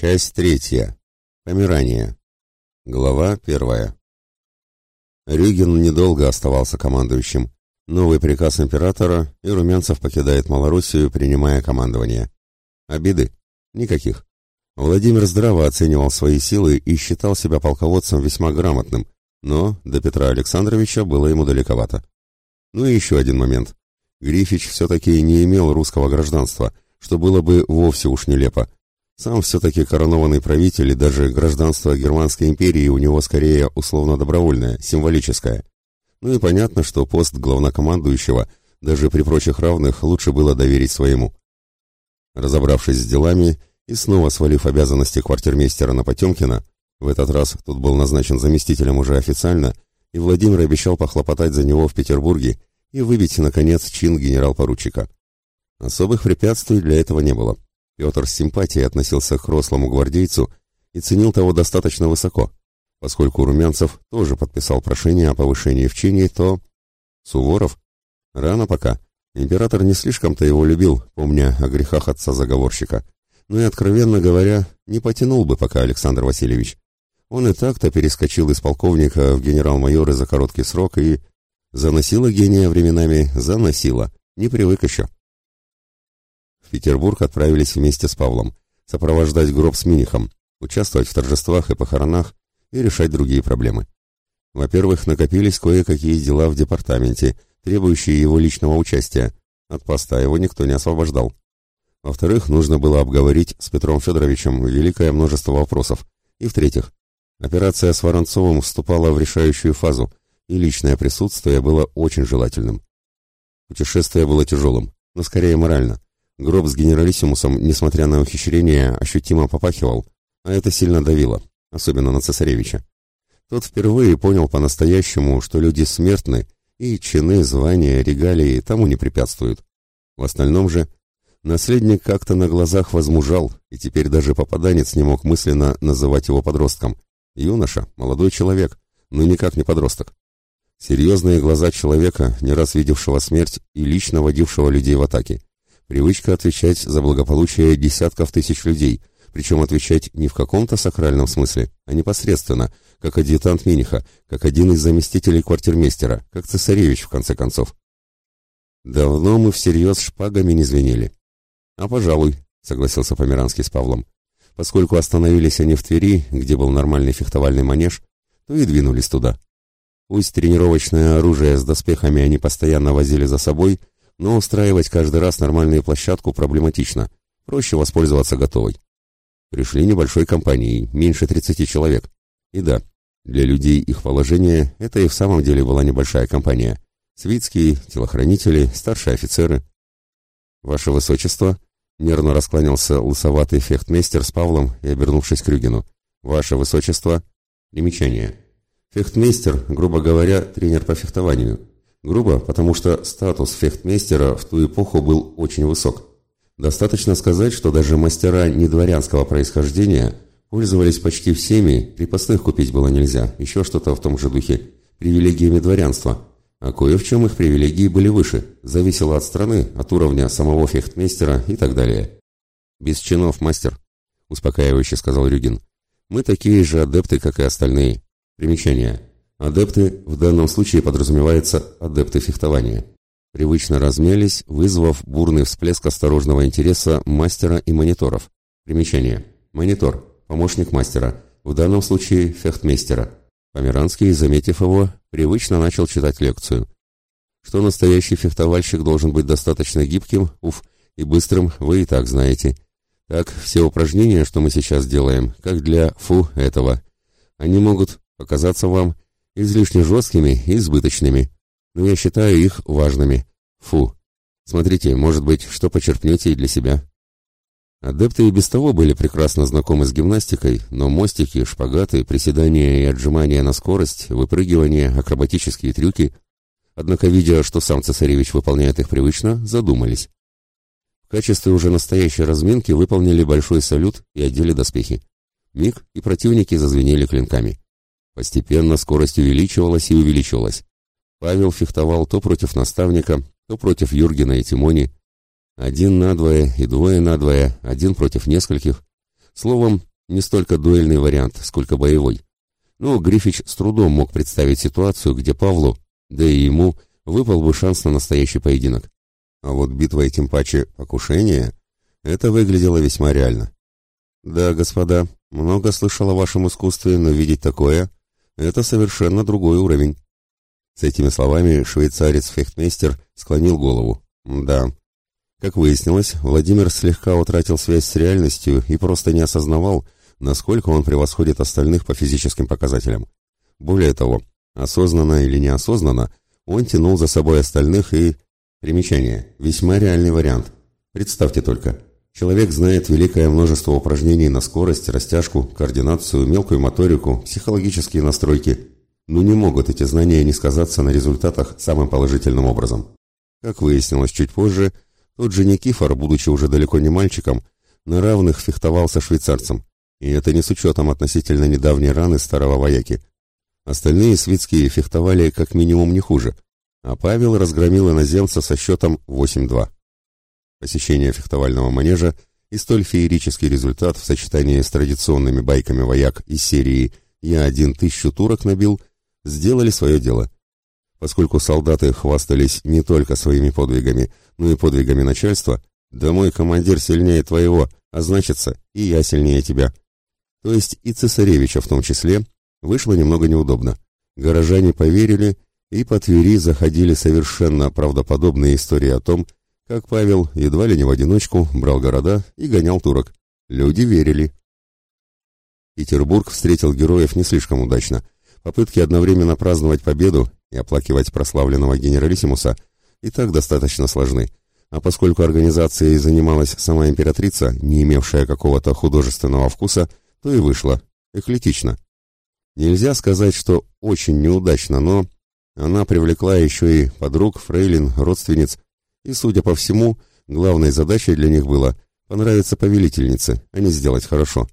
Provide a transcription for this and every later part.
Часть третья. Помирание. Глава первая. Рюгин недолго оставался командующим. Новый приказ императора, и Румянцев покидает Малоруссию, принимая командование. Обиды? Никаких. Владимир здраво оценивал свои силы и считал себя полководцем весьма грамотным, но до Петра Александровича было ему далековато. Ну и еще один момент. Грифич все-таки не имел русского гражданства, что было бы вовсе уж нелепо, сам все-таки коронованный правитель и даже гражданство Германской империи у него скорее условно-добровольное, символическое. Ну и понятно, что пост главнокомандующего даже при прочих равных лучше было доверить своему. Разобравшись с делами и снова свалив обязанности квартирмейстера на Потемкина, в этот раз тут был назначен заместителем уже официально, и Владимир обещал похлопотать за него в Петербурге и выбить, наконец, чин генерал-поручика. Особых препятствий для этого не было. Петр с симпатией относился к рослому гвардейцу и ценил того достаточно высоко. Поскольку Румянцев тоже подписал прошение о повышении в чине, то... Суворов? Рано пока. Император не слишком-то его любил, помня о грехах отца-заговорщика. Ну и, откровенно говоря, не потянул бы пока Александр Васильевич. Он и так-то перескочил из полковника в генерал-майоры за короткий срок и... Заносило гения временами, заносило. Не привык еще. В Петербург отправились вместе с Павлом, сопровождать гроб с Минихом, участвовать в торжествах и похоронах и решать другие проблемы. Во-первых, накопились кое-какие дела в департаменте, требующие его личного участия. От поста его никто не освобождал. Во-вторых, нужно было обговорить с Петром Федоровичем великое множество вопросов. И в-третьих, операция с Воронцовым вступала в решающую фазу, и личное присутствие было очень желательным. Путешествие было тяжелым, но скорее морально. Гроб с генералиссимусом, несмотря на ухищрение, ощутимо попахивал, а это сильно давило, особенно на цесаревича. Тот впервые понял по-настоящему, что люди смертны, и чины, звания, регалии тому не препятствуют. В остальном же наследник как-то на глазах возмужал, и теперь даже попаданец не мог мысленно называть его подростком. Юноша, молодой человек, но никак не подросток. Серьезные глаза человека, не раз видевшего смерть и лично водившего людей в атаке. Привычка отвечать за благополучие десятков тысяч людей, причем отвечать не в каком-то сакральном смысле, а непосредственно, как адъютант Миниха, как один из заместителей квартирмейстера, как цесаревич, в конце концов. Давно мы всерьез шпагами не звенели. А, пожалуй, согласился Померанский с Павлом. Поскольку остановились они в Твери, где был нормальный фехтовальный манеж, то и двинулись туда. Пусть тренировочное оружие с доспехами они постоянно возили за собой, но устраивать каждый раз нормальную площадку проблематично. Проще воспользоваться готовой. Пришли небольшой компанией, меньше 30 человек. И да, для людей их положения это и в самом деле была небольшая компания. Свитские, телохранители, старшие офицеры. «Ваше Высочество», — нервно раскланялся лысоватый фехтмейстер с Павлом и обернувшись к Рюгину. «Ваше Высочество». Примечание. Фехтмейстер, грубо говоря, тренер по фехтованию. Грубо, потому что статус фехтмейстера в ту эпоху был очень высок. Достаточно сказать, что даже мастера недворянского происхождения пользовались почти всеми, крепостных купить было нельзя, еще что-то в том же духе, привилегиями дворянства, а кое в чем их привилегии были выше, зависело от страны, от уровня самого фехтмейстера и так далее. «Без чинов, мастер», — успокаивающе сказал Рюгин. «Мы такие же адепты, как и остальные. Примечание. Адепты в данном случае подразумевается адепты фехтования. Привычно размялись, вызвав бурный всплеск осторожного интереса мастера и мониторов. Примечание. Монитор. Помощник мастера. В данном случае фехтмейстера. Померанский, заметив его, привычно начал читать лекцию. Что настоящий фехтовальщик должен быть достаточно гибким, уф, и быстрым, вы и так знаете. Так, все упражнения, что мы сейчас делаем, как для фу этого, они могут показаться вам излишне жесткими и избыточными, но я считаю их важными. Фу. Смотрите, может быть, что почерпнете и для себя. Адепты и без того были прекрасно знакомы с гимнастикой, но мостики, шпагаты, приседания и отжимания на скорость, выпрыгивания, акробатические трюки, однако, видя, что сам цесаревич выполняет их привычно, задумались. В качестве уже настоящей разминки выполнили большой салют и одели доспехи. Миг, и противники зазвенели клинками. Постепенно скорость увеличивалась и увеличивалась. Павел фехтовал то против наставника, то против Юргена и Тимони. Один надвое и двое надвое, один против нескольких. Словом, Не столько дуэльный вариант, сколько боевой. Но Грифич с трудом мог представить ситуацию, где Павлу, да и ему, выпал бы шанс на настоящий поединок. А вот битва и тем паче покушение, это выглядело весьма реально. Да, господа, много слышал о вашем искусстве, но видеть такое — это совершенно другой уровень. С этими словами швейцарец-фехтмейстер склонил голову. Да. Как выяснилось, Владимир слегка утратил связь с реальностью и просто не осознавал, насколько он превосходит остальных по физическим показателям. Более того, осознанно или неосознанно, он тянул за собой остальных и... Примечание. Весьма реальный вариант. Представьте только. Человек знает великое множество упражнений на скорость, растяжку, координацию, мелкую моторику, психологические настройки. Но не могут эти знания не сказаться на результатах самым положительным образом. Как выяснилось чуть позже, тот же Никифор, будучи уже далеко не мальчиком, на равных фехтовался швейцарцем. И это не с учетом относительно недавней раны старого вояки. Остальные свитские фехтовали как минимум не хуже, а Павел разгромил иноземца со счетом 8-2. Посещение фехтовального манежа и столь феерический результат в сочетании с традиционными байками вояк из серии «Я один тысячу турок набил» сделали свое дело. Поскольку солдаты хвастались не только своими подвигами, но и подвигами начальства, «Да мой командир сильнее твоего, а значится, и я сильнее тебя». То есть и цесаревича в том числе, вышло немного неудобно. Горожане поверили, и по Твери заходили совершенно правдоподобные истории о том, как Павел едва ли не в одиночку брал города и гонял турок. Люди верили. Петербург встретил героев не слишком удачно. Попытки одновременно праздновать победу и оплакивать прославленного генералиссимуса и так достаточно сложны. А поскольку организацией занималась сама императрица, не имевшая какого-то художественного вкуса, то и вышло. Эклетично. Нельзя сказать, что очень неудачно, но она привлекла еще и подруг, фрейлин, родственниц, и, судя по всему, главной задачей для них было понравиться повелительнице, а не сделать хорошо.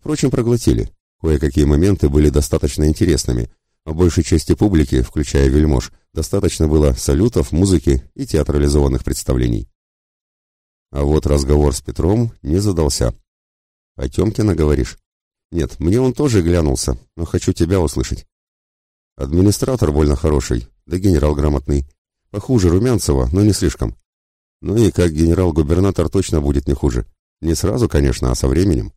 Впрочем, проглотили. Кое-какие моменты были достаточно интересными, а большей части публики, включая вельмож, достаточно было салютов, музыки и театрализованных представлений. А вот разговор с Петром не задался. «Потемкина, говоришь?» «Нет, мне он тоже глянулся, но хочу тебя услышать». «Администратор больно хороший, да генерал грамотный. Похуже Румянцева, но не слишком. Ну и как генерал-губернатор точно будет не хуже. Не сразу, конечно, а со временем».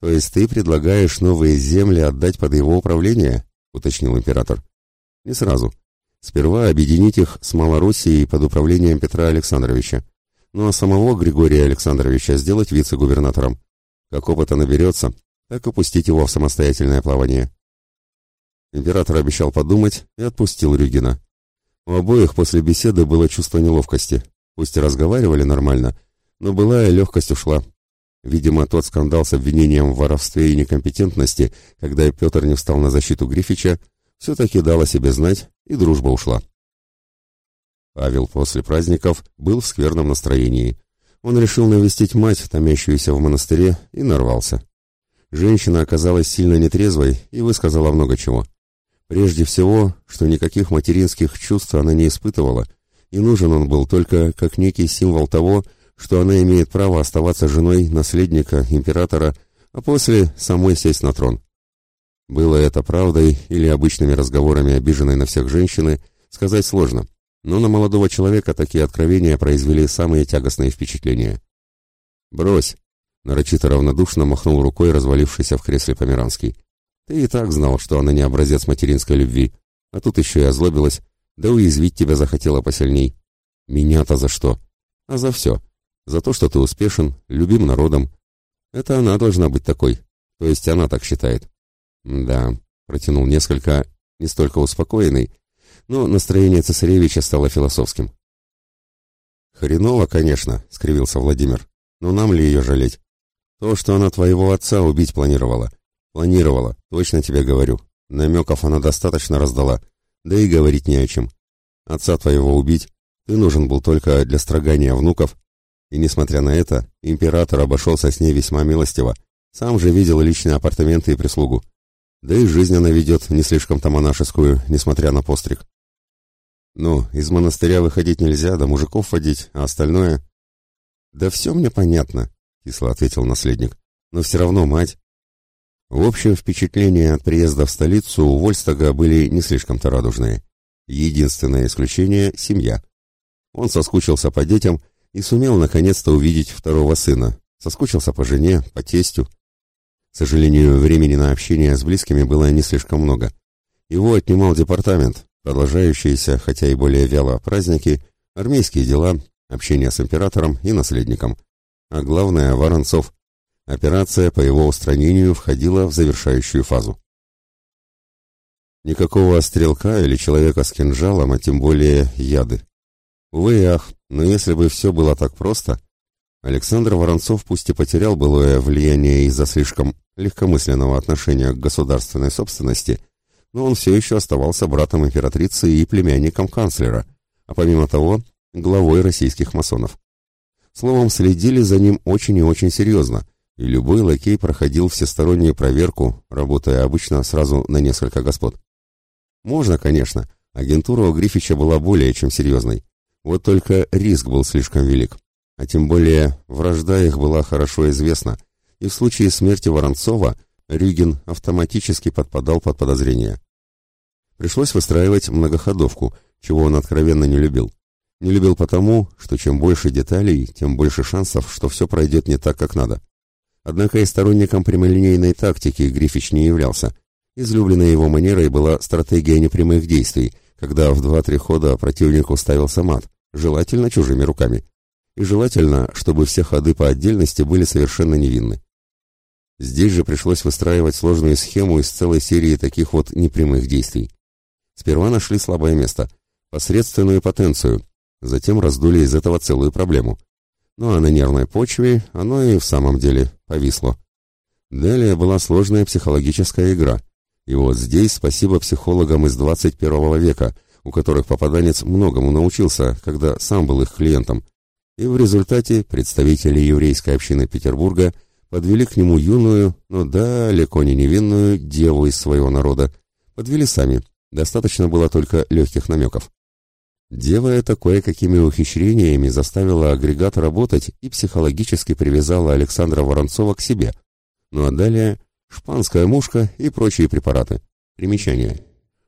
«То есть ты предлагаешь новые земли отдать под его управление?» — уточнил император. «Не сразу. Сперва объединить их с Малороссией под управлением Петра Александровича. Ну а самого Григория Александровича сделать вице-губернатором. Как опыта наберется, так и пустить его в самостоятельное плавание. Император обещал подумать и отпустил Рюгина. У обоих после беседы было чувство неловкости. Пусть и разговаривали нормально, но былая легкость ушла. Видимо, тот скандал с обвинением в воровстве и некомпетентности, когда Петр не встал на защиту Грифича, все-таки дал о себе знать, и дружба ушла. Павел после праздников был в скверном настроении. Он решил навестить мать, томящуюся в монастыре, и нарвался. Женщина оказалась сильно нетрезвой и высказала много чего. Прежде всего, что никаких материнских чувств она не испытывала, и нужен он был только как некий символ того, что она имеет право оставаться женой наследника, императора, а после самой сесть на трон. Было это правдой или обычными разговорами обиженной на всех женщины, сказать сложно, но на молодого человека такие откровения произвели самые тягостные впечатления. «Брось!» — нарочито равнодушно махнул рукой развалившийся в кресле Померанский. Ты и так знал, что она не образец материнской любви, а тут еще и озлобилась, да уязвить тебя захотела посильней. Меня-то за что? А за все. За то, что ты успешен, любим народом. Это она должна быть такой. То есть она так считает. Да, протянул несколько, не столько успокоенный, но настроение цесаревича стало философским. «Хреново, конечно», — скривился Владимир. «Но нам ли ее жалеть? То, что она твоего отца убить планировала, Планировала, точно тебе говорю. Намеков она достаточно раздала, да и говорить не о чем. Отца твоего убить ты нужен был только для строгания внуков, и, несмотря на это, император обошелся с ней весьма милостиво. Сам же видел личные апартаменты и прислугу. Да и жизнь она ведет не слишком-то монашескую, несмотря на постриг. Ну, из монастыря выходить нельзя, да мужиков водить, а остальное... Да все мне понятно, кисло ответил наследник. но все равно мать. В общем, впечатления от приезда в столицу у Вольстага были не слишком-то радужные. Единственное исключение — семья. Он соскучился по детям и сумел наконец-то увидеть второго сына. Соскучился по жене, по тестю. К сожалению, времени на общение с близкими было не слишком много. Его отнимал департамент, продолжающиеся, хотя и более вяло, праздники, армейские дела, общение с императором и наследником. А главное, Воронцов. Операция по его устранению входила в завершающую фазу. Никакого стрелка или человека с кинжалом, а тем более яды. Увы и ах, но если бы все было так просто, Александр Воронцов пусть и потерял былое влияние из-за слишком легкомысленного отношения к государственной собственности, но он все еще оставался братом императрицы и племянником канцлера, а помимо того, главой российских масонов. Словом, следили за ним очень и очень серьезно, и любой лакей проходил всестороннюю проверку, работая обычно сразу на несколько господ. Можно, конечно, агентура у Грифича была более чем серьезной, вот только риск был слишком велик, а тем более вражда их была хорошо известна, и в случае смерти Воронцова Рюгин автоматически подпадал под подозрение. Пришлось выстраивать многоходовку, чего он откровенно не любил. Не любил потому, что чем больше деталей, тем больше шансов, что все пройдет не так, как надо. Однако и сторонником прямолинейной тактики Грифич не являлся. Излюбленной его манерой была стратегия непрямых действий, когда в два-три хода противнику ставился мат, желательно чужими руками. И желательно, чтобы все ходы по отдельности были совершенно невинны. Здесь же пришлось выстраивать сложную схему из целой серии таких вот непрямых действий. Сперва нашли слабое место, посредственную потенцию, затем раздули из этого целую проблему. Ну а на нервной почве оно и в самом деле повисло. Далее была сложная психологическая игра. И вот здесь спасибо психологам из 21 века, у которых попаданец многому научился, когда сам был их клиентом. И в результате представители еврейской общины Петербурга подвели к нему юную, но далеко не невинную деву из своего народа. Подвели сами, достаточно было только легких намеков. Дева эта кое-какими ухищрениями заставила агрегат работать и психологически привязала Александра Воронцова к себе. Ну а далее шпанская мушка и прочие препараты. Примечание.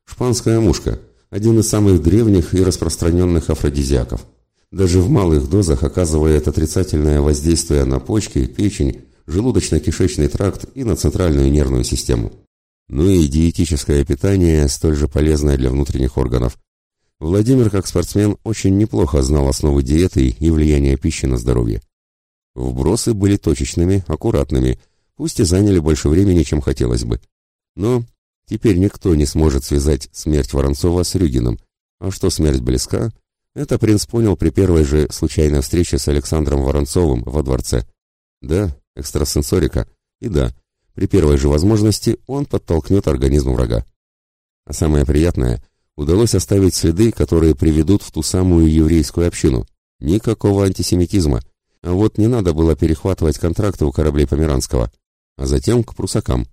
Шпанская мушка – один из самых древних и распространенных афродизиаков. Даже в малых дозах оказывает отрицательное воздействие на почки, печень, желудочно-кишечный тракт и на центральную нервную систему. Ну и диетическое питание столь же полезное для внутренних органов – Владимир, как спортсмен, очень неплохо знал основы диеты и влияние пищи на здоровье. Вбросы были точечными, аккуратными, пусть и заняли больше времени, чем хотелось бы. Но теперь никто не сможет связать смерть Воронцова с Рюгином. А что смерть близка, это принц понял при первой же случайной встрече с Александром Воронцовым во дворце. Да, экстрасенсорика, и да, при первой же возможности он подтолкнет организм врага. А самое приятное — удалось оставить следы, которые приведут в ту самую еврейскую общину. Никакого антисемитизма. А вот не надо было перехватывать контракты у кораблей Померанского. А затем к прусакам.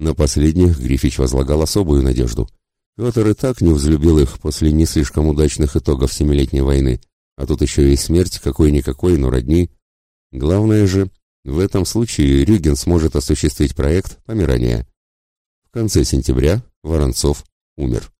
На последних Грифич возлагал особую надежду. Петр и так не взлюбил их после не слишком удачных итогов Семилетней войны. А тут еще и смерть какой-никакой, но родни. Главное же, в этом случае Рюген сможет осуществить проект помирания. В конце сентября Воронцов умер.